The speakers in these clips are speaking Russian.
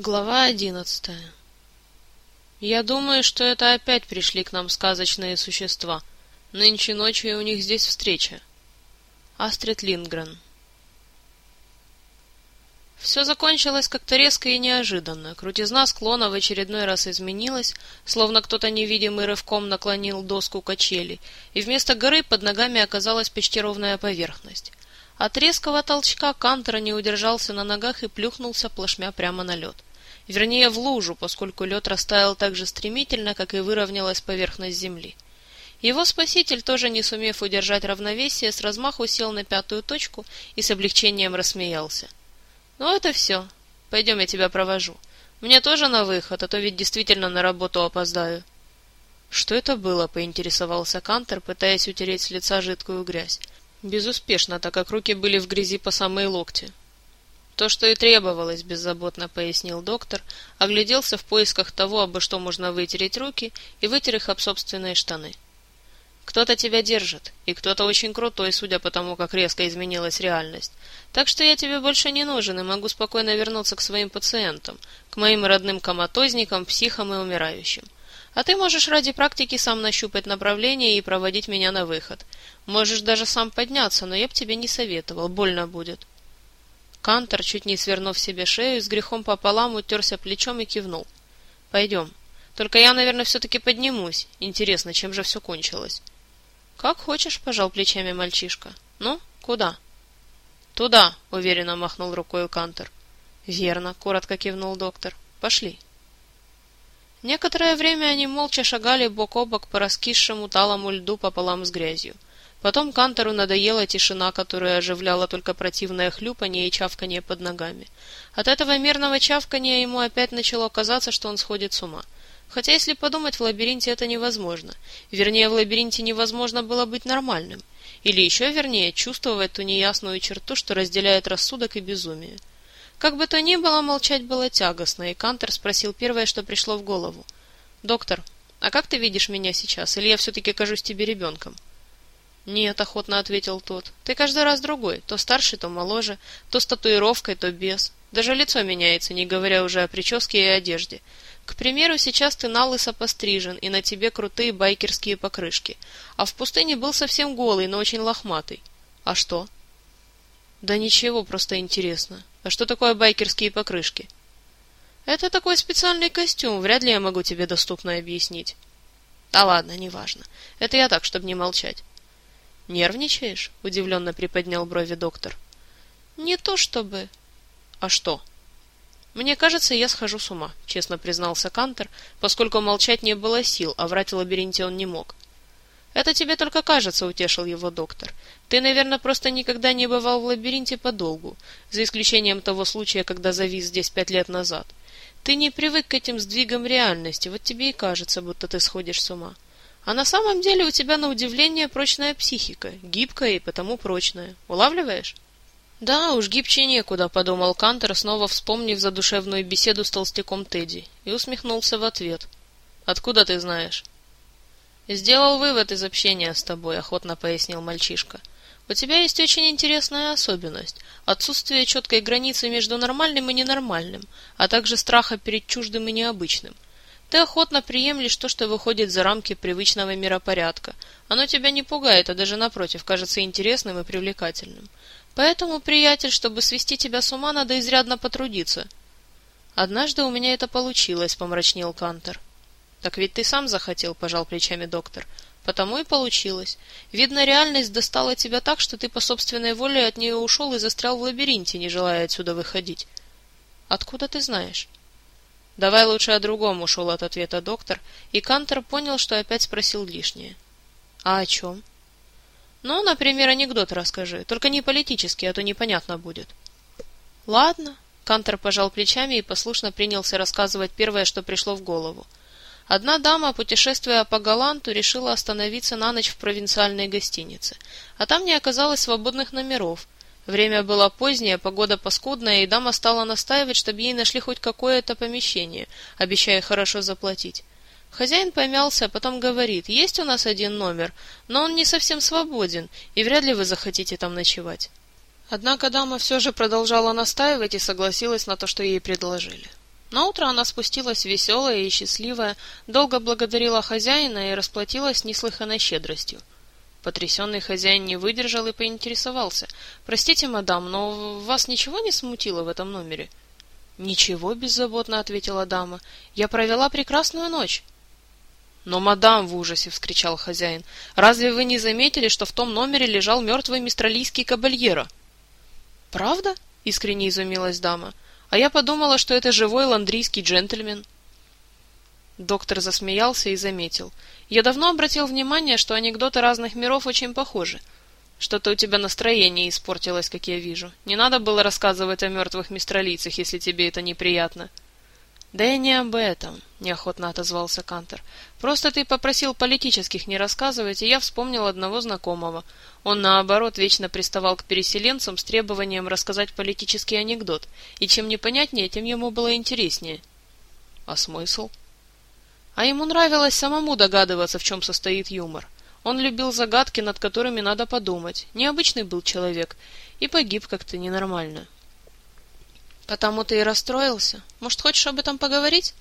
Глава одиннадцатая Я думаю, что это опять пришли к нам сказочные существа. Нынче ночью у них здесь встреча. Астрид Линдгрен Все закончилось как-то резко и неожиданно. Крутизна склона в очередной раз изменилась, словно кто-то невидимый рывком наклонил доску качели, и вместо горы под ногами оказалась почти ровная поверхность. От резкого толчка Кантера не удержался на ногах и плюхнулся плашмя прямо на лед вернее в лужу, поскольку лед растаял так же стремительно, как и выровнялась поверхность земли. Его спаситель, тоже не сумев удержать равновесие, с размаху сел на пятую точку и с облегчением рассмеялся. «Ну это все. Пойдем, я тебя провожу. Мне тоже на выход, а то ведь действительно на работу опоздаю». «Что это было?» — поинтересовался Кантер, пытаясь утереть с лица жидкую грязь. Безуспешно, так как руки были в грязи по самые локти. То, что и требовалось, беззаботно пояснил доктор, огляделся в поисках того, обо что можно вытереть руки, и вытер их об собственные штаны. Кто-то тебя держит, и кто-то очень крутой, судя по тому, как резко изменилась реальность. Так что я тебе больше не нужен и могу спокойно вернуться к своим пациентам, к моим родным коматозникам, психам и умирающим. А ты можешь ради практики сам нащупать направление и проводить меня на выход. Можешь даже сам подняться, но я б тебе не советовал, больно будет. Кантор, чуть не свернув себе шею, с грехом пополам утерся плечом и кивнул. — Пойдем. Только я, наверное, все-таки поднимусь. Интересно, чем же все кончилось? — Как хочешь, — пожал плечами мальчишка. — Ну, куда? — Туда, — уверенно махнул рукой Кантор. — Верно, — коротко кивнул доктор. — Пошли. Некоторое время они молча шагали бок о бок по раскисшему талому льду пополам с грязью. — Потом Кантору надоела тишина, которая оживляла только противное хлюпанье и чавканье под ногами. От этого мирного чавканья ему опять начало казаться, что он сходит с ума. Хотя, если подумать, в лабиринте это невозможно. Вернее, в лабиринте невозможно было быть нормальным. Или еще вернее, чувствовать ту неясную черту, что разделяет рассудок и безумие. Как бы то ни было, молчать было тягостно, и Кантер спросил первое, что пришло в голову. «Доктор, а как ты видишь меня сейчас? Или я все-таки кажусь тебе ребенком?» «Нет», — охотно ответил тот. «Ты каждый раз другой. То старше, то моложе, то с татуировкой, то без. Даже лицо меняется, не говоря уже о прическе и одежде. К примеру, сейчас ты налысо пострижен, и на тебе крутые байкерские покрышки. А в пустыне был совсем голый, но очень лохматый. А что?» «Да ничего, просто интересно. А что такое байкерские покрышки?» «Это такой специальный костюм, вряд ли я могу тебе доступно объяснить». «Да ладно, неважно. Это я так, чтобы не молчать. «Нервничаешь?» — удивленно приподнял брови доктор. «Не то чтобы...» «А что?» «Мне кажется, я схожу с ума», — честно признался Кантер, поскольку молчать не было сил, а врать в лабиринте он не мог. «Это тебе только кажется», — утешил его доктор. «Ты, наверное, просто никогда не бывал в лабиринте подолгу, за исключением того случая, когда завис здесь пять лет назад. Ты не привык к этим сдвигам реальности, вот тебе и кажется, будто ты сходишь с ума. А на самом деле у тебя на удивление прочная психика, гибкая и потому прочная. Улавливаешь? Да, уж гибче некуда, подумал Кантер, снова вспомнив задушевную беседу с толстяком Тедди, и усмехнулся в ответ. Откуда ты знаешь? Сделал вывод из общения с тобой, охотно пояснил мальчишка. У тебя есть очень интересная особенность – отсутствие четкой границы между нормальным и ненормальным, а также страха перед чуждым и необычным – ты охотно приемлешь то, что выходит за рамки привычного миропорядка. Оно тебя не пугает, а даже напротив, кажется интересным и привлекательным. Поэтому, приятель, чтобы свести тебя с ума, надо изрядно потрудиться. Однажды у меня это получилось, помрачнел Кантер. Так ведь ты сам захотел, пожал плечами доктор. Потому и получилось. Видно, реальность достала тебя так, что ты по собственной воле от нее ушел и застрял в лабиринте, не желая отсюда выходить. Откуда ты знаешь? «Давай лучше о другом», — ушел от ответа доктор, и Кантер понял, что опять спросил лишнее. «А о чем?» «Ну, например, анекдот расскажи, только не политический, а то непонятно будет». «Ладно», — Кантер пожал плечами и послушно принялся рассказывать первое, что пришло в голову. Одна дама, путешествуя по Галанту, решила остановиться на ночь в провинциальной гостинице, а там не оказалось свободных номеров — Время было позднее, погода паскудная, и дама стала настаивать, чтобы ей нашли хоть какое-то помещение, обещая хорошо заплатить. Хозяин помялся, а потом говорит, есть у нас один номер, но он не совсем свободен, и вряд ли вы захотите там ночевать. Однако дама все же продолжала настаивать и согласилась на то, что ей предложили. Наутро она спустилась веселая и счастливая, долго благодарила хозяина и расплатилась неслыханной щедростью. Потрясенный хозяин не выдержал и поинтересовался. «Простите, мадам, но вас ничего не смутило в этом номере?» «Ничего», — беззаботно ответила дама. «Я провела прекрасную ночь». «Но, мадам!» — в ужасе вскричал хозяин. «Разве вы не заметили, что в том номере лежал мертвый мистралийский кабальера?» «Правда?» — искренне изумилась дама. «А я подумала, что это живой ландрийский джентльмен». Доктор засмеялся и заметил. «Я давно обратил внимание, что анекдоты разных миров очень похожи. Что-то у тебя настроение испортилось, как я вижу. Не надо было рассказывать о мертвых мистралийцах, если тебе это неприятно». «Да я не об этом», — неохотно отозвался Кантер. «Просто ты попросил политических не рассказывать, и я вспомнил одного знакомого. Он, наоборот, вечно приставал к переселенцам с требованием рассказать политический анекдот, и чем непонятнее, тем ему было интереснее». «А смысл?» А ему нравилось самому догадываться, в чем состоит юмор. Он любил загадки, над которыми надо подумать. Необычный был человек, и погиб как-то ненормально. Потому ты и расстроился? Может, хочешь об этом поговорить?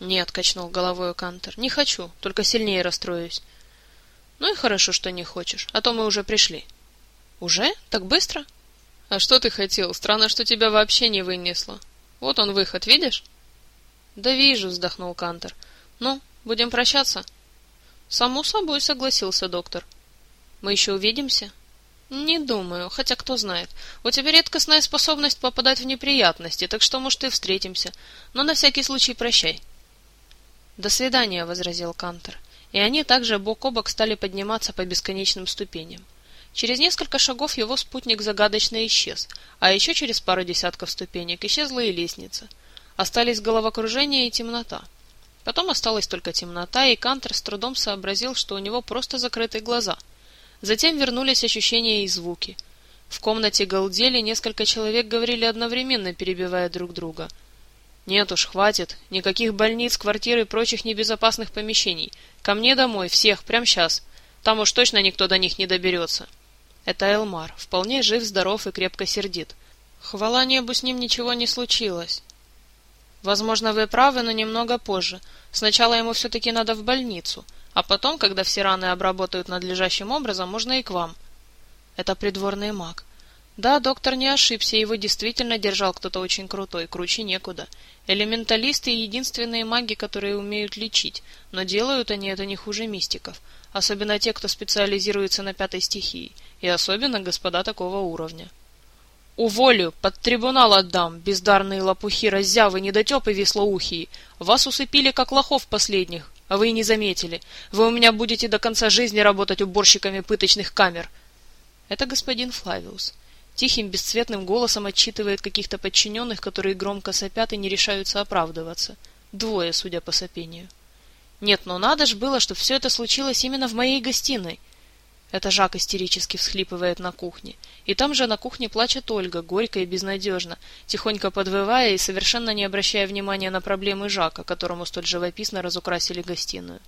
Нет, качнул головой Кантер. Не хочу, только сильнее расстроюсь. Ну и хорошо, что не хочешь, а то мы уже пришли. Уже? Так быстро? А что ты хотел? Странно, что тебя вообще не вынесло. Вот он выход, видишь? Да вижу, вздохнул Кантер. Ну, будем прощаться? Само собой, согласился доктор. Мы еще увидимся? Не думаю, хотя кто знает. У тебя редкостная способность попадать в неприятности, так что, может, и встретимся. Но на всякий случай прощай. До свидания, возразил Кантер. И они также бок о бок стали подниматься по бесконечным ступеням. Через несколько шагов его спутник загадочно исчез, а еще через пару десятков ступенек исчезла и лестница. Остались головокружение и темнота. Потом осталась только темнота, и Кантер с трудом сообразил, что у него просто закрыты глаза — Затем вернулись ощущения и звуки. В комнате галдели, несколько человек говорили одновременно, перебивая друг друга. «Нет уж, хватит. Никаких больниц, квартир и прочих небезопасных помещений. Ко мне домой, всех, прямо сейчас. Там уж точно никто до них не доберется». Это Элмар. Вполне жив, здоров и крепко сердит. Хвала небу, с ним ничего не случилось. Возможно, вы правы, но немного позже. Сначала ему все-таки надо в больницу. А потом, когда все раны обработают надлежащим образом, можно и к вам. Это придворный маг. Да, доктор не ошибся, его действительно держал кто-то очень крутой, круче некуда. Элементалисты — единственные маги, которые умеют лечить, но делают они это не хуже мистиков, особенно те, кто специализируется на пятой стихии, и особенно господа такого уровня. «Уволю, под трибунал отдам, бездарные лопухи, раззявы, недотепы веслоухие! Вас усыпили, как лохов последних, а вы и не заметили. Вы у меня будете до конца жизни работать уборщиками пыточных камер. Это господин Флавиус. Тихим, бесцветным голосом отчитывает каких-то подчиненных, которые громко сопят и не решаются оправдываться. Двое, судя по сопению. Нет, но надо ж было, чтобы все это случилось именно в моей гостиной. Это Жак истерически всхлипывает на кухне. И там же на кухне плачет Ольга, горько и безнадежно, тихонько подвывая и совершенно не обращая внимания на проблемы Жака, которому столь живописно разукрасили гостиную.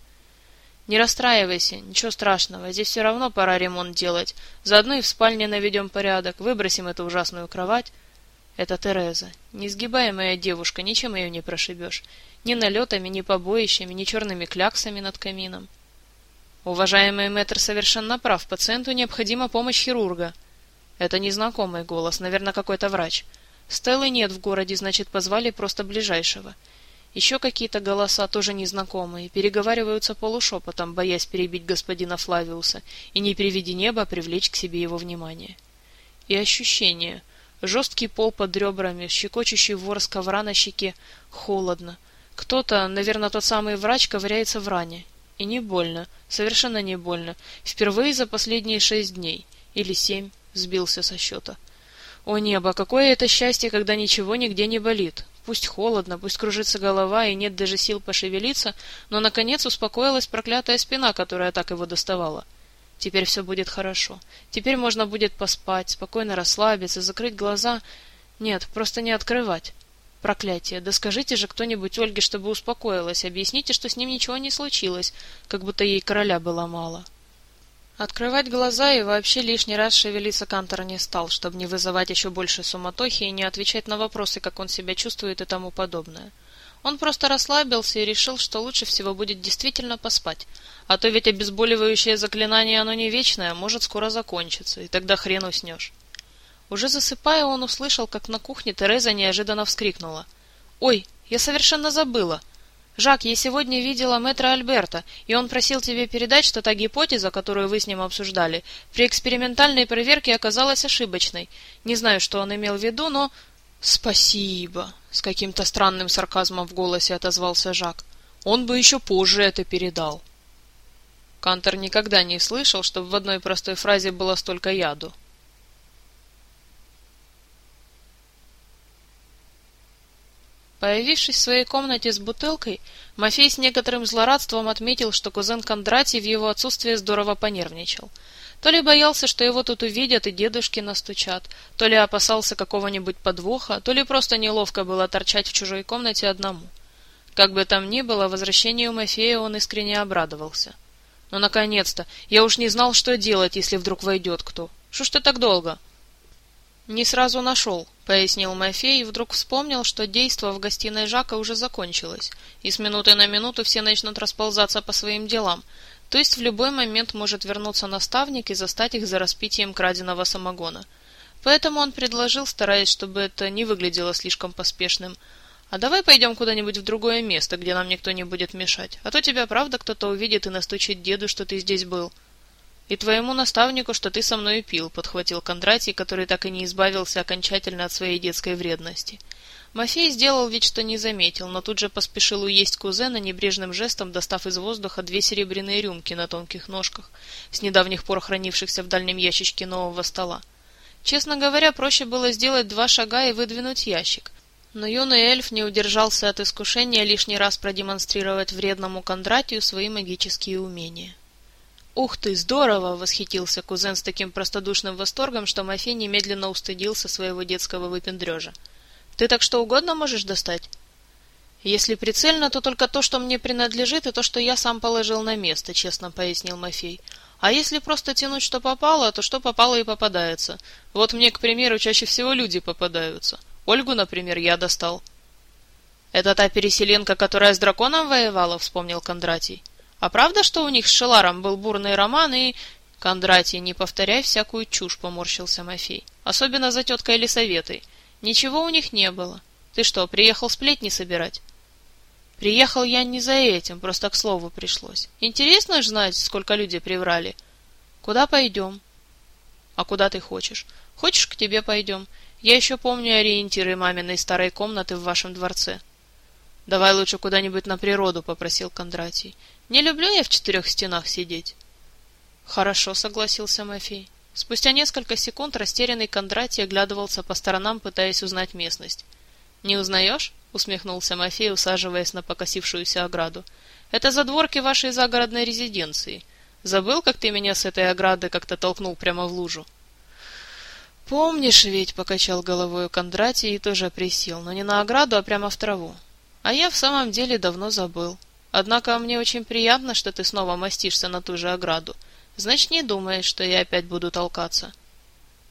«Не расстраивайся, ничего страшного, здесь все равно пора ремонт делать. Заодно и в спальне наведем порядок, выбросим эту ужасную кровать». Это Тереза. Несгибаемая девушка, ничем ее не прошибешь. Ни налетами, ни побоищами, ни черными кляксами над камином. Уважаемый мэтр совершенно прав, пациенту необходима помощь хирурга. Это незнакомый голос, наверное, какой-то врач. Стеллы нет в городе, значит, позвали просто ближайшего. Еще какие-то голоса, тоже незнакомые, переговариваются полушепотом, боясь перебить господина Флавиуса и не приведи неба привлечь к себе его внимание. И ощущение. Жесткий пол под ребрами, щекочущий ворс ковра на щеке. Холодно. Кто-то, наверное, тот самый врач, ковыряется в ране. И не больно, совершенно не больно. Впервые за последние шесть дней. Или семь, сбился со счета. О небо, какое это счастье, когда ничего нигде не болит. Пусть холодно, пусть кружится голова и нет даже сил пошевелиться, но, наконец, успокоилась проклятая спина, которая так его доставала. Теперь все будет хорошо. Теперь можно будет поспать, спокойно расслабиться, закрыть глаза. Нет, просто не открывать. Проклятие! Да скажите же кто-нибудь Ольге, чтобы успокоилась, объясните, что с ним ничего не случилось, как будто ей короля было мало. Открывать глаза и вообще лишний раз шевелиться Кантор не стал, чтобы не вызывать еще больше суматохи и не отвечать на вопросы, как он себя чувствует и тому подобное. Он просто расслабился и решил, что лучше всего будет действительно поспать. А то ведь обезболивающее заклинание оно не вечное, может скоро закончиться, и тогда хрен уснешь. Уже засыпая, он услышал, как на кухне Тереза неожиданно вскрикнула. «Ой, я совершенно забыла!» «Жак, я сегодня видела мэтра Альберта, и он просил тебе передать, что та гипотеза, которую вы с ним обсуждали, при экспериментальной проверке оказалась ошибочной. Не знаю, что он имел в виду, но...» «Спасибо!» — с каким-то странным сарказмом в голосе отозвался Жак. «Он бы еще позже это передал». Кантор никогда не слышал, чтобы в одной простой фразе было столько яду. Появившись в своей комнате с бутылкой, Мафей с некоторым злорадством отметил, что кузен Кондратий в его отсутствие здорово понервничал. То ли боялся, что его тут увидят и дедушки настучат, то ли опасался какого-нибудь подвоха, то ли просто неловко было торчать в чужой комнате одному. Как бы там ни было, возвращению Мафея он искренне обрадовался. «Ну, наконец-то! Я уж не знал, что делать, если вдруг войдет кто. Что ж ты так долго?» «Не сразу нашел», — пояснил Мафей и вдруг вспомнил, что действо в гостиной Жака уже закончилось, и с минуты на минуту все начнут расползаться по своим делам, то есть в любой момент может вернуться наставник и застать их за распитием краденого самогона. Поэтому он предложил, стараясь, чтобы это не выглядело слишком поспешным, «А давай пойдем куда-нибудь в другое место, где нам никто не будет мешать, а то тебя правда кто-то увидит и настучит деду, что ты здесь был». «И твоему наставнику, что ты со мной пил», — подхватил Кондратий, который так и не избавился окончательно от своей детской вредности. Мафей сделал вид, что не заметил, но тут же поспешил уесть кузена, небрежным жестом достав из воздуха две серебряные рюмки на тонких ножках, с недавних пор хранившихся в дальнем ящичке нового стола. Честно говоря, проще было сделать два шага и выдвинуть ящик. Но юный эльф не удержался от искушения лишний раз продемонстрировать вредному Кондратию свои магические умения. «Ух ты, здорово!» — восхитился кузен с таким простодушным восторгом, что Мафей немедленно устыдился своего детского выпендрежа. «Ты так что угодно можешь достать?» «Если прицельно, то только то, что мне принадлежит, и то, что я сам положил на место», — честно пояснил Мафей. «А если просто тянуть, что попало, то что попало и попадается. Вот мне, к примеру, чаще всего люди попадаются. Ольгу, например, я достал». «Это та переселенка, которая с драконом воевала?» — вспомнил Кондратий. А правда, что у них с Шеларом был бурный роман и... Кондратий, не повторяй всякую чушь, поморщился Мафей. Особенно за теткой Лисоветой. Ничего у них не было. Ты что, приехал сплетни собирать? Приехал я не за этим, просто к слову пришлось. Интересно ж знать, сколько людей приврали. Куда пойдем? А куда ты хочешь? Хочешь, к тебе пойдем? Я еще помню ориентиры маминой старой комнаты в вашем дворце. Давай лучше куда-нибудь на природу, попросил Кондратий. Не люблю я в четырех стенах сидеть. Хорошо, согласился Мафей. Спустя несколько секунд растерянный Кондратий оглядывался по сторонам, пытаясь узнать местность. «Не узнаешь?» — усмехнулся Мафей, усаживаясь на покосившуюся ограду. «Это задворки вашей загородной резиденции. Забыл, как ты меня с этой ограды как-то толкнул прямо в лужу?» «Помнишь ведь?» — покачал головой Кондратий и тоже присел, но не на ограду, а прямо в траву. «А я в самом деле давно забыл. Однако мне очень приятно, что ты снова мастишься на ту же ограду. Значит, не думаешь, что я опять буду толкаться.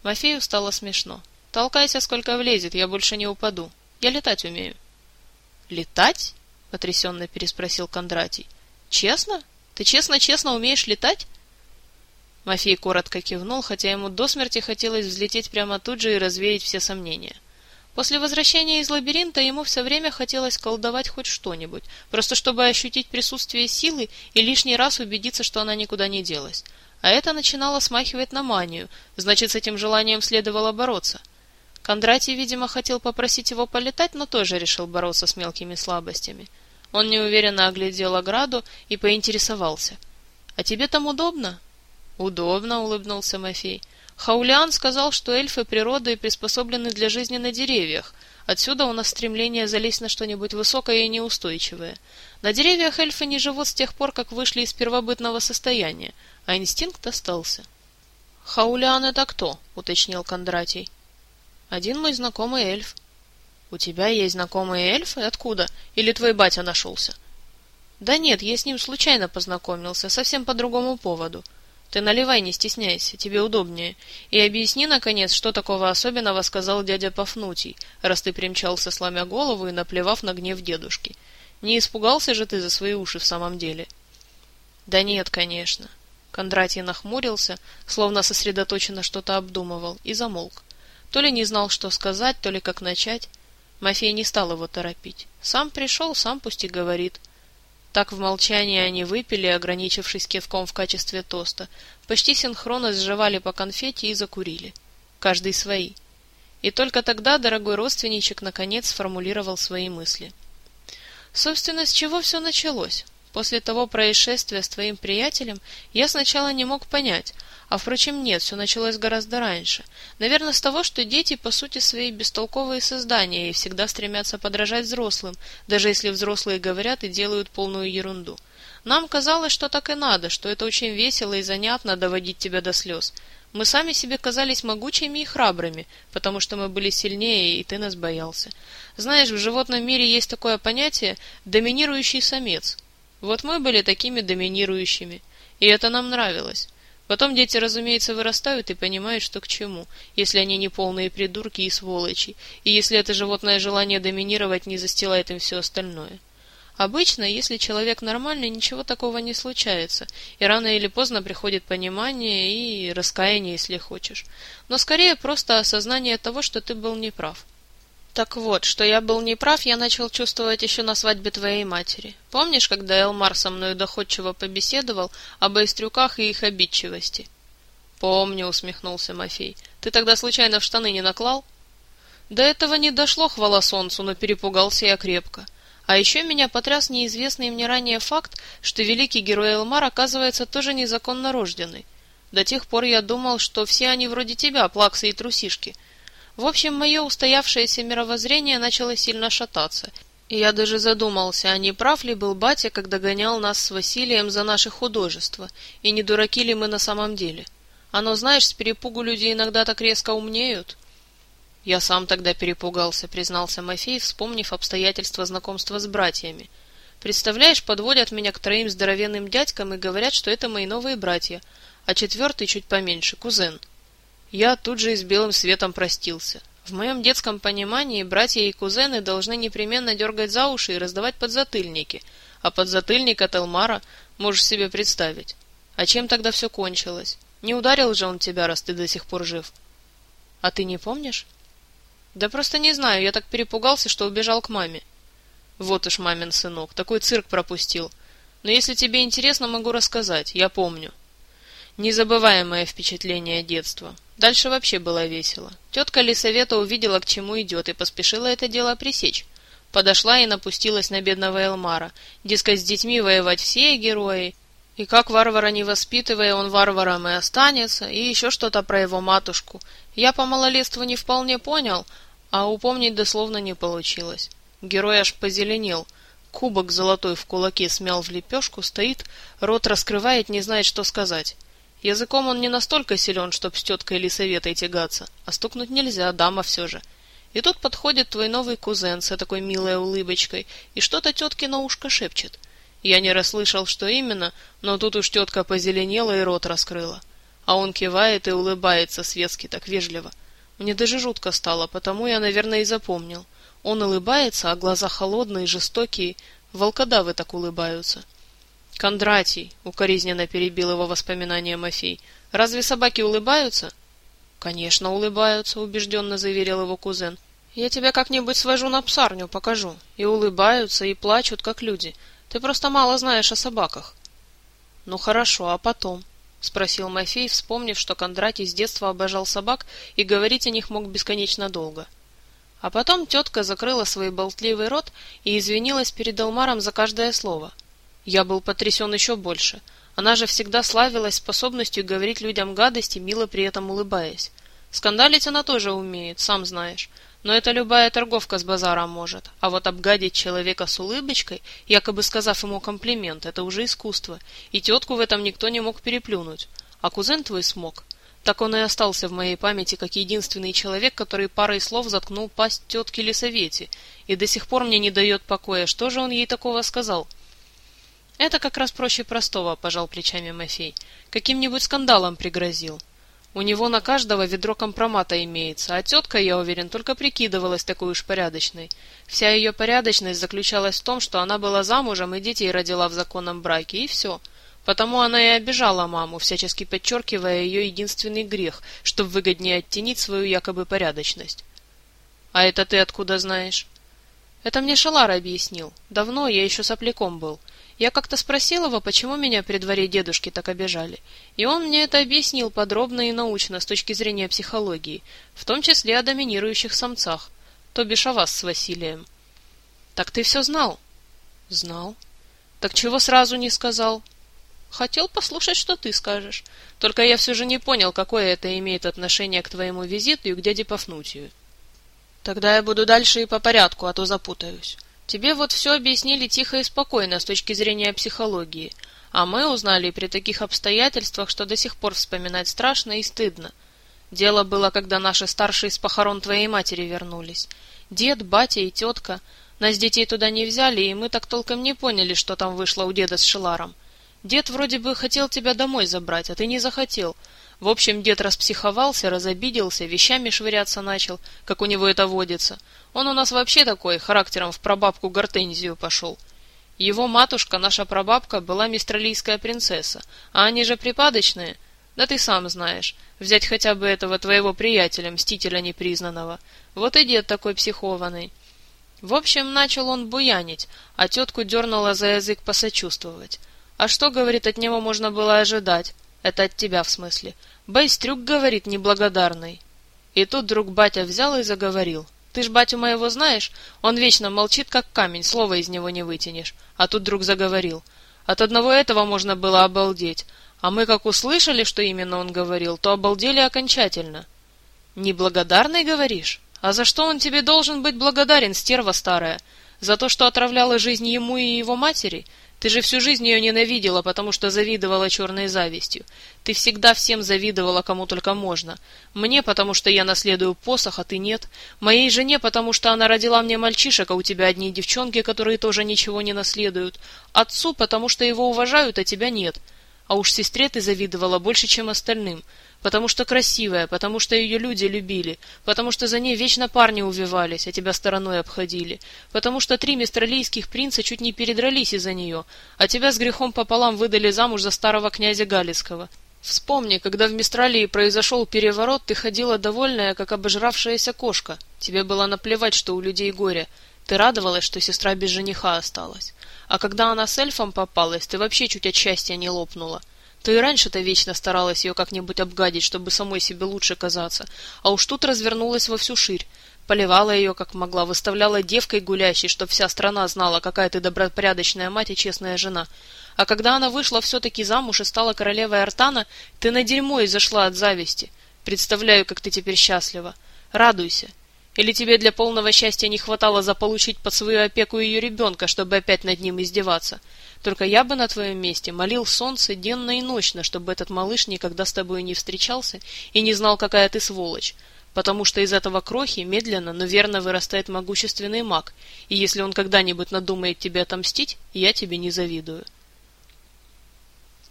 Мафею стало смешно. Толкайся, сколько влезет, я больше не упаду. Я летать умею. Летать? потрясенно переспросил Кондратий. Честно? Ты честно-честно умеешь летать? Мафей коротко кивнул, хотя ему до смерти хотелось взлететь прямо тут же и развеять все сомнения. После возвращения из лабиринта ему все время хотелось колдовать хоть что-нибудь, просто чтобы ощутить присутствие силы и лишний раз убедиться, что она никуда не делась. А это начинало смахивать на манию, значит, с этим желанием следовало бороться. Кондратий, видимо, хотел попросить его полетать, но тоже решил бороться с мелкими слабостями. Он неуверенно оглядел ограду и поинтересовался. «А тебе там удобно?» «Удобно», — улыбнулся Мафей. Хаулян сказал, что эльфы природой приспособлены для жизни на деревьях. Отсюда у нас стремление залезть на что-нибудь высокое и неустойчивое. На деревьях эльфы не живут с тех пор, как вышли из первобытного состояния, а инстинкт остался. «Хаулян это кто?» — уточнил Кондратий. «Один мой знакомый эльф». «У тебя есть знакомые эльфы? Откуда? Или твой батя нашелся?» «Да нет, я с ним случайно познакомился, совсем по другому поводу. Ты наливай, не стесняйся, тебе удобнее. И объясни, наконец, что такого особенного сказал дядя Пафнутий, раз ты примчался, сломя голову и наплевав на гнев дедушки. Не испугался же ты за свои уши в самом деле? Да нет, конечно. Кондратий нахмурился, словно сосредоточенно что-то обдумывал, и замолк. То ли не знал, что сказать, то ли как начать. Мафей не стал его торопить. Сам пришел, сам пусть и говорит — так в молчании они выпили, ограничившись кивком в качестве тоста, почти синхронно сживали по конфете и закурили. Каждый свои. И только тогда дорогой родственничек наконец сформулировал свои мысли. Собственно, с чего все началось? После того происшествия с твоим приятелем я сначала не мог понять, а впрочем нет, все началось гораздо раньше. Наверное, с того, что дети по сути свои бестолковые создания и всегда стремятся подражать взрослым, даже если взрослые говорят и делают полную ерунду. Нам казалось, что так и надо, что это очень весело и занятно доводить тебя до слез. Мы сами себе казались могучими и храбрыми, потому что мы были сильнее, и ты нас боялся. Знаешь, в животном мире есть такое понятие «доминирующий самец», вот мы были такими доминирующими, и это нам нравилось. Потом дети, разумеется, вырастают и понимают, что к чему, если они не полные придурки и сволочи, и если это животное желание доминировать не застилает им все остальное. Обычно, если человек нормальный, ничего такого не случается, и рано или поздно приходит понимание и раскаяние, если хочешь. Но скорее просто осознание того, что ты был неправ. Так вот, что я был неправ, я начал чувствовать еще на свадьбе твоей матери. Помнишь, когда Элмар со мной доходчиво побеседовал об ойстрюках и их обидчивости? Помню, усмехнулся Мафей. Ты тогда случайно в штаны не наклал? До этого не дошло, хвала солнцу, но перепугался я крепко. А еще меня потряс неизвестный мне ранее факт, что великий герой Элмар оказывается тоже незаконно рожденный. До тех пор я думал, что все они вроде тебя, плаксы и трусишки — в общем, мое устоявшееся мировоззрение начало сильно шататься, и я даже задумался, а не прав ли был батя, когда гонял нас с Василием за наше художество, и не дураки ли мы на самом деле. Оно, знаешь, с перепугу люди иногда так резко умнеют. Я сам тогда перепугался, признался Мафей, вспомнив обстоятельства знакомства с братьями. Представляешь, подводят меня к троим здоровенным дядькам и говорят, что это мои новые братья, а четвертый чуть поменьше, кузен — я тут же и с белым светом простился. В моем детском понимании братья и кузены должны непременно дергать за уши и раздавать подзатыльники, а подзатыльник от Элмара можешь себе представить. А чем тогда все кончилось? Не ударил же он тебя, раз ты до сих пор жив. А ты не помнишь? Да просто не знаю, я так перепугался, что убежал к маме. Вот уж мамин сынок, такой цирк пропустил. Но если тебе интересно, могу рассказать, я помню. Незабываемое впечатление детства. Дальше вообще было весело. Тетка Лисовета увидела, к чему идет, и поспешила это дело пресечь. Подошла и напустилась на бедного Элмара. Дескать, с детьми воевать все герои, и как варвара не воспитывая, он варваром и останется, и еще что-то про его матушку. Я по малолетству не вполне понял, а упомнить дословно не получилось. Герой аж позеленел. Кубок золотой в кулаке смял в лепешку, стоит, рот раскрывает, не знает, что сказать. Языком он не настолько силен, чтоб с теткой или советой тягаться, а стукнуть нельзя, дама все же. И тут подходит твой новый кузен с такой милой улыбочкой и что-то тетке на ушко шепчет. Я не расслышал, что именно, но тут уж тетка позеленела и рот раскрыла. А он кивает и улыбается светски так вежливо. Мне даже жутко стало, потому я, наверное, и запомнил. Он улыбается, а глаза холодные, жестокие, волкодавы так улыбаются. Кондратий, укоризненно перебил его воспоминания Мафей. Разве собаки улыбаются? Конечно, улыбаются, убежденно заверил его кузен. Я тебя как-нибудь свожу на псарню, покажу. И улыбаются, и плачут, как люди. Ты просто мало знаешь о собаках. Ну хорошо, а потом? спросил Мафей, вспомнив, что Кондратий с детства обожал собак и говорить о них мог бесконечно долго. А потом тетка закрыла свой болтливый рот и извинилась перед Алмаром за каждое слово — я был потрясен еще больше. Она же всегда славилась способностью говорить людям гадости, мило при этом улыбаясь. Скандалить она тоже умеет, сам знаешь. Но это любая торговка с базара может. А вот обгадить человека с улыбочкой, якобы сказав ему комплимент, это уже искусство. И тетку в этом никто не мог переплюнуть. А кузен твой смог. Так он и остался в моей памяти как единственный человек, который парой слов заткнул пасть тетке Лисовете. И до сих пор мне не дает покоя, что же он ей такого сказал. — Это как раз проще простого, пожал плечами Мафей. Каким-нибудь скандалом пригрозил. У него на каждого ведро компромата имеется, а тетка, я уверен, только прикидывалась такой уж порядочной. Вся ее порядочность заключалась в том, что она была замужем и детей родила в законном браке, и все. Потому она и обижала маму, всячески подчеркивая ее единственный грех, чтобы выгоднее оттенить свою якобы порядочность. «А это ты откуда знаешь?» «Это мне Шалар объяснил. Давно, я еще сопляком был. Я как-то спросил его, почему меня при дворе дедушки так обижали, и он мне это объяснил подробно и научно с точки зрения психологии, в том числе о доминирующих самцах, то бишь о вас с Василием. Так ты все знал? Знал. Так чего сразу не сказал? Хотел послушать, что ты скажешь. Только я все же не понял, какое это имеет отношение к твоему визиту и к дяде Пафнутию. Тогда я буду дальше и по порядку, а то запутаюсь. Тебе вот все объяснили тихо и спокойно с точки зрения психологии, а мы узнали при таких обстоятельствах, что до сих пор вспоминать страшно и стыдно. Дело было, когда наши старшие с похорон твоей матери вернулись. Дед, батя и тетка. Нас детей туда не взяли, и мы так толком не поняли, что там вышло у деда с Шиларом. Дед вроде бы хотел тебя домой забрать, а ты не захотел. В общем, дед распсиховался, разобиделся, вещами швыряться начал, как у него это водится. Он у нас вообще такой, характером в прабабку Гортензию пошел. Его матушка, наша прабабка, была мистралийская принцесса, а они же припадочные. Да ты сам знаешь. Взять хотя бы этого твоего приятеля, мстителя непризнанного. Вот и дед такой психованный. В общем, начал он буянить, а тетку дернула за язык посочувствовать. А что, говорит, от него можно было ожидать? Это от тебя в смысле. Байстрюк, говорит, неблагодарный. И тут друг батя взял и заговорил. Ты ж батю моего знаешь? Он вечно молчит, как камень, слова из него не вытянешь. А тут друг заговорил. От одного этого можно было обалдеть. А мы как услышали, что именно он говорил, то обалдели окончательно. Неблагодарный, говоришь? А за что он тебе должен быть благодарен, стерва старая? За то, что отравляла жизнь ему и его матери? Ты же всю жизнь ее ненавидела, потому что завидовала черной завистью. Ты всегда всем завидовала, кому только можно. Мне, потому что я наследую посох, а ты нет. Моей жене, потому что она родила мне мальчишек, а у тебя одни девчонки, которые тоже ничего не наследуют. Отцу, потому что его уважают, а тебя нет. А уж сестре ты завидовала больше, чем остальным потому что красивая, потому что ее люди любили, потому что за ней вечно парни увивались, а тебя стороной обходили, потому что три мистралийских принца чуть не передрались из-за нее, а тебя с грехом пополам выдали замуж за старого князя Галицкого. Вспомни, когда в Мистралии произошел переворот, ты ходила довольная, как обожравшаяся кошка. Тебе было наплевать, что у людей горе. Ты радовалась, что сестра без жениха осталась. А когда она с эльфом попалась, ты вообще чуть от счастья не лопнула. Ты и раньше-то вечно старалась ее как-нибудь обгадить, чтобы самой себе лучше казаться, а уж тут развернулась во всю ширь. Поливала ее, как могла, выставляла девкой гулящей, чтоб вся страна знала, какая ты добропорядочная мать и честная жена. А когда она вышла все-таки замуж и стала королевой Артана, ты на дерьмо изошла от зависти. Представляю, как ты теперь счастлива. Радуйся. Или тебе для полного счастья не хватало заполучить под свою опеку ее ребенка, чтобы опять над ним издеваться? Только я бы на твоем месте молил солнце денно и ночно, чтобы этот малыш никогда с тобой не встречался и не знал, какая ты сволочь, потому что из этого крохи медленно, но верно вырастает могущественный маг, и если он когда-нибудь надумает тебе отомстить, я тебе не завидую.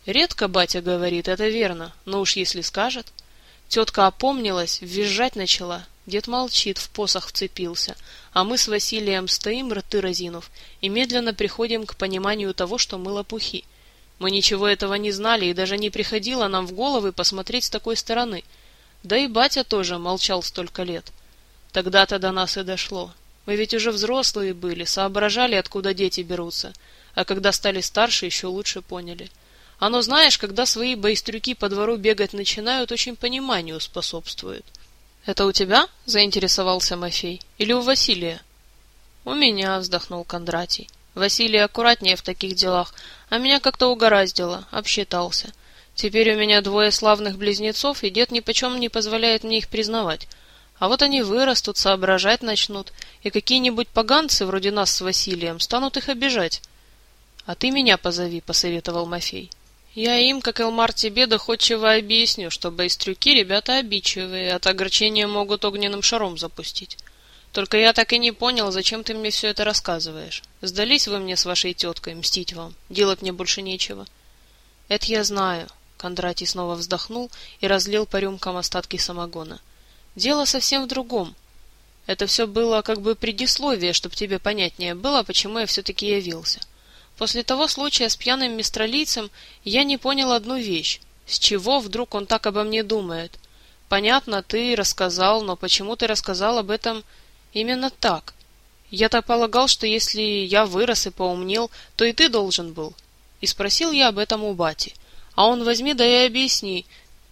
Редко батя говорит, это верно, но уж если скажет. Тетка опомнилась, визжать начала, Дед молчит, в посох вцепился, а мы с Василием стоим, рты разинув, и медленно приходим к пониманию того, что мы лопухи. Мы ничего этого не знали, и даже не приходило нам в головы посмотреть с такой стороны. Да и батя тоже молчал столько лет. Тогда-то до нас и дошло. Мы ведь уже взрослые были, соображали, откуда дети берутся, а когда стали старше, еще лучше поняли. Оно, знаешь, когда свои боистрюки по двору бегать начинают, очень пониманию способствует. — «Это у тебя?» — заинтересовался Мафей. «Или у Василия?» «У меня», — вздохнул Кондратий. «Василий аккуратнее в таких делах, а меня как-то угораздило, обсчитался. Теперь у меня двое славных близнецов, и дед нипочем не позволяет мне их признавать. А вот они вырастут, соображать начнут, и какие-нибудь поганцы, вроде нас с Василием, станут их обижать». «А ты меня позови», — посоветовал Мафей. Я им, как Элмар, тебе доходчиво объясню, что байстрюки ребята обидчивые, от огорчения могут огненным шаром запустить. Только я так и не понял, зачем ты мне все это рассказываешь. Сдались вы мне с вашей теткой, мстить вам. Делать мне больше нечего. Это я знаю. Кондратий снова вздохнул и разлил по рюмкам остатки самогона. Дело совсем в другом. Это все было как бы предисловие, чтобы тебе понятнее было, почему я все-таки явился. После того случая с пьяным мистралийцем я не понял одну вещь. С чего вдруг он так обо мне думает? Понятно, ты рассказал, но почему ты рассказал об этом Именно так. Я-то полагал, что если я вырос и поумнел, то и ты должен был. И спросил я об этом у бати. А он возьми да и объясни,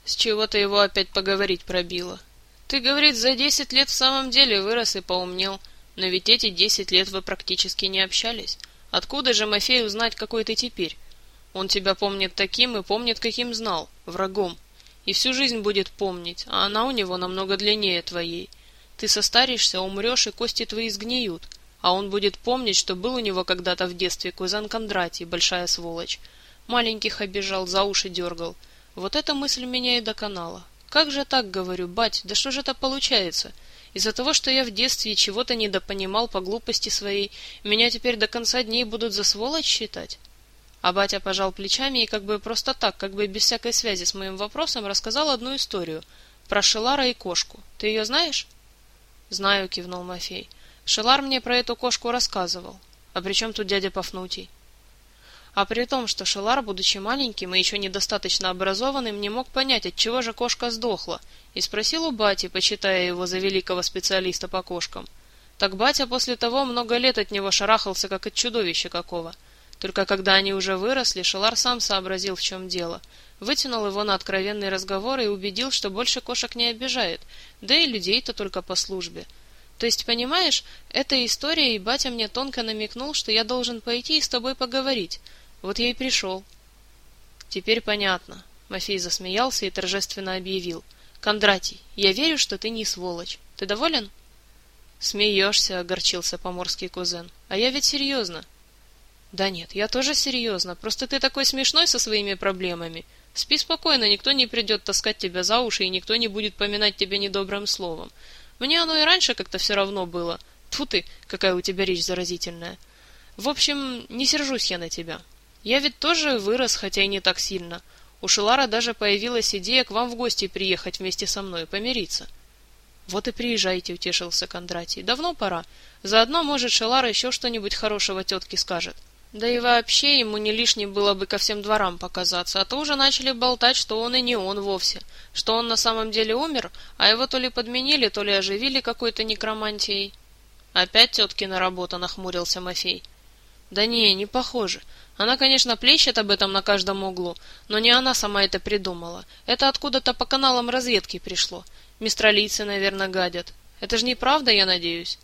с чего-то его опять поговорить пробило. Ты, говорит, за десять лет в самом деле вырос и поумнел, но ведь эти десять лет вы практически не общались. Откуда же Мафей узнать, какой ты теперь? Он тебя помнит таким и помнит, каким знал, врагом. И всю жизнь будет помнить, а она у него намного длиннее твоей. Ты состаришься, умрешь, и кости твои сгниют. А он будет помнить, что был у него когда-то в детстве кузен Кондратий, большая сволочь. Маленьких обижал, за уши дергал. Вот эта мысль меня и доконала. Как же так, говорю, бать, да что же это получается? Из-за того, что я в детстве чего-то недопонимал по глупости своей, меня теперь до конца дней будут за сволочь считать? А батя пожал плечами и как бы просто так, как бы без всякой связи с моим вопросом, рассказал одну историю про Шелара и кошку. Ты ее знаешь? Знаю, кивнул Мафей. Шелар мне про эту кошку рассказывал. А при чем тут дядя Пафнутий? А при том, что Шелар, будучи маленьким и еще недостаточно образованным, не мог понять, от чего же кошка сдохла, и спросил у бати, почитая его за великого специалиста по кошкам. Так батя после того много лет от него шарахался, как от чудовища какого. Только когда они уже выросли, Шелар сам сообразил, в чем дело, вытянул его на откровенный разговор и убедил, что больше кошек не обижает, да и людей-то только по службе. То есть, понимаешь, эта история, и батя мне тонко намекнул, что я должен пойти и с тобой поговорить. Вот я и пришел. Теперь понятно. Мафей засмеялся и торжественно объявил. Кондратий, я верю, что ты не сволочь. Ты доволен? Смеешься, огорчился поморский кузен. А я ведь серьезно. Да нет, я тоже серьезно. Просто ты такой смешной со своими проблемами. Спи спокойно, никто не придет таскать тебя за уши, и никто не будет поминать тебя недобрым словом. Мне оно и раньше как-то все равно было. Тьфу ты, какая у тебя речь заразительная. В общем, не сержусь я на тебя. Я ведь тоже вырос, хотя и не так сильно. У Шелара даже появилась идея к вам в гости приехать вместе со мной, помириться. Вот и приезжайте, утешился Кондратий. Давно пора. Заодно, может, Шелар еще что-нибудь хорошего тетке скажет. Да и вообще ему не лишне было бы ко всем дворам показаться, а то уже начали болтать, что он и не он вовсе, что он на самом деле умер, а его то ли подменили, то ли оживили какой-то некромантией. Опять теткина работа, нахмурился Мафей. Да не, не похоже. Она, конечно, плещет об этом на каждом углу, но не она сама это придумала. Это откуда-то по каналам разведки пришло. Мистралийцы, наверное, гадят. Это же неправда, я надеюсь?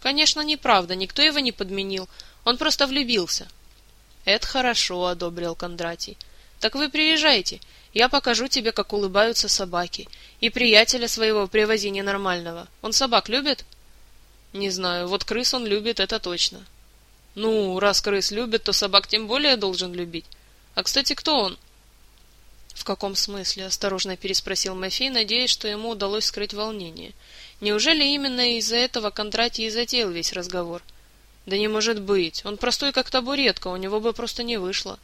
Конечно, неправда, никто его не подменил. Он просто влюбился. Это хорошо, одобрил Кондратий. Так вы приезжайте. Я покажу тебе, как улыбаются собаки. И приятеля своего привози ненормального. Он собак любит? Не знаю, вот крыс он любит, это точно. Ну, раз крыс любит, то собак тем более должен любить. А, кстати, кто он? В каком смысле? Осторожно переспросил Мафей, надеясь, что ему удалось скрыть волнение. Неужели именно из-за этого Кондратий и затеял весь разговор? — да не может быть. Он простой, как табуретка, у него бы просто не вышло.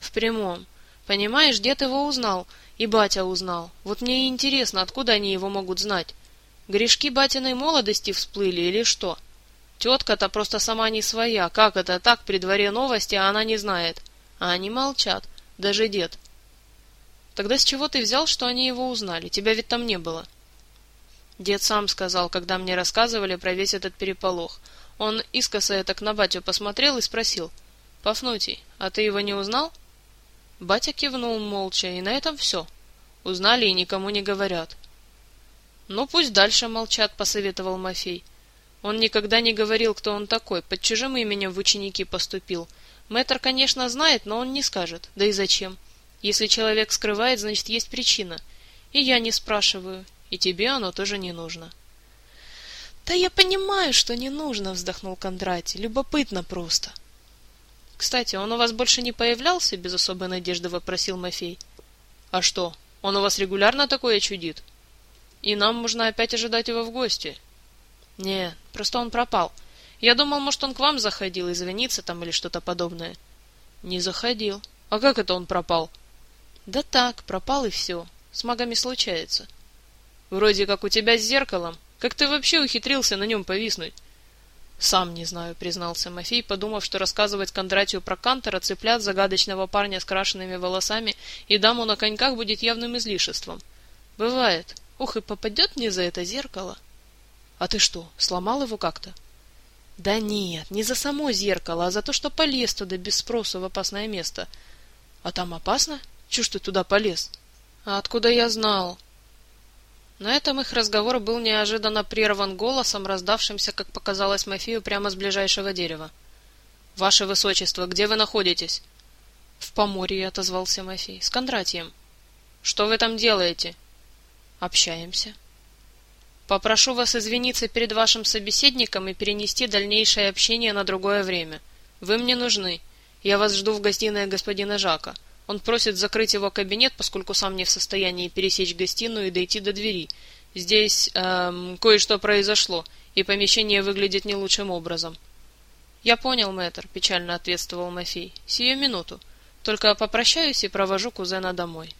В прямом. Понимаешь, дед его узнал, и батя узнал. Вот мне и интересно, откуда они его могут знать. Грешки батиной молодости всплыли или что? Тетка-то просто сама не своя. Как это так, при дворе новости, а она не знает? А они молчат, даже дед. Тогда с чего ты взял, что они его узнали? Тебя ведь там не было. Дед сам сказал, когда мне рассказывали про весь этот переполох. Он искоса так на батю посмотрел и спросил. — Пафнутий, а ты его не узнал? Батя кивнул молча, и на этом все. Узнали и никому не говорят. — Ну, пусть дальше молчат, — посоветовал Мафей. Он никогда не говорил, кто он такой, под чужим именем в ученики поступил. Мэтр, конечно, знает, но он не скажет. Да и зачем? Если человек скрывает, значит, есть причина. И я не спрашиваю, и тебе оно тоже не нужно. — да я понимаю, что не нужно, вздохнул Кондратий. Любопытно просто. Кстати, он у вас больше не появлялся? Без особой надежды вопросил Мафей. А что, он у вас регулярно такое чудит? И нам можно опять ожидать его в гости. Не, просто он пропал. Я думал, может, он к вам заходил, извиниться там или что-то подобное. Не заходил. А как это он пропал? Да так, пропал и все. С магами случается. Вроде как у тебя с зеркалом. Как ты вообще ухитрился на нем повиснуть? Сам не знаю, признался Мафей, подумав, что рассказывать Кондратию про Кантора, цыплят, загадочного парня с крашенными волосами и даму на коньках будет явным излишеством. Бывает. Ух, и попадет мне за это зеркало. А ты что, сломал его как-то? Да нет, не за само зеркало, а за то, что полез туда без спроса в опасное место. А там опасно? Чушь ты туда полез? А откуда я знал? На этом их разговор был неожиданно прерван голосом, раздавшимся, как показалось Мафию, прямо с ближайшего дерева. «Ваше Высочество, где вы находитесь?» «В Поморье», — отозвался Мафей, — «с Кондратием». «Что вы там делаете?» «Общаемся». «Попрошу вас извиниться перед вашим собеседником и перенести дальнейшее общение на другое время. Вы мне нужны. Я вас жду в гостиной господина Жака. Он просит закрыть его кабинет, поскольку сам не в состоянии пересечь гостиную и дойти до двери. Здесь эм, кое-что произошло, и помещение выглядит не лучшим образом. Я понял, мэтр, печально ответствовал Мафей. Сию минуту. Только попрощаюсь и провожу кузена домой.